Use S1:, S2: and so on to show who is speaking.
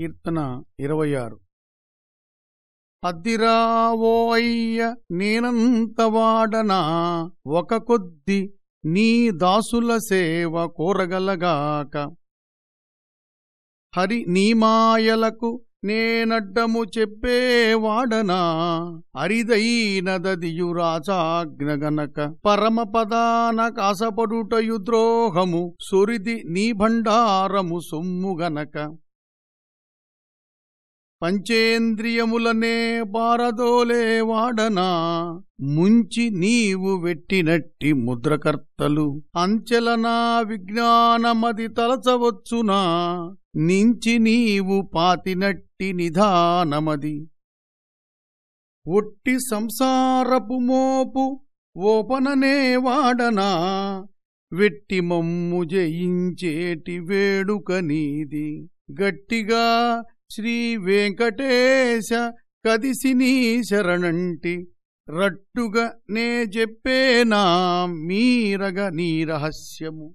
S1: కీర్తన ఇరవై ఆరు అద్దిరావో అయ్య నేనంతవాడనా ఒక కొద్ది నీ దాసుల సేవ కోరగలగాక. హరి నీమాయలకు నేనడ్డము చెప్పేవాడనా అరిదైనదదియు రాజాజ్ఞగనక. పరమపదాన కాసపడుటయు ద్రోహము సురిది నీ భండారము సొమ్ముగనక పంచేంద్రియములనే పారదోలేవాడనా ముంచి నీవు వెట్టినట్టి ముద్రకర్తలు అంచెలనా విజ్ఞానమది తలచవచ్చునా? నించి నీవు పాతినట్టి నిధానమది. ఒట్టి సంసారపు మోపు ఓపననే వాడనా? వెట్టి మమ్ము జయించేటి వేడుక నీది. గట్టిగా శ్రీ వెంకటేశ కదిసినీ శరణంటి. రట్టుగా నే చెప్పేనా మీరగ నీ రహస్యము.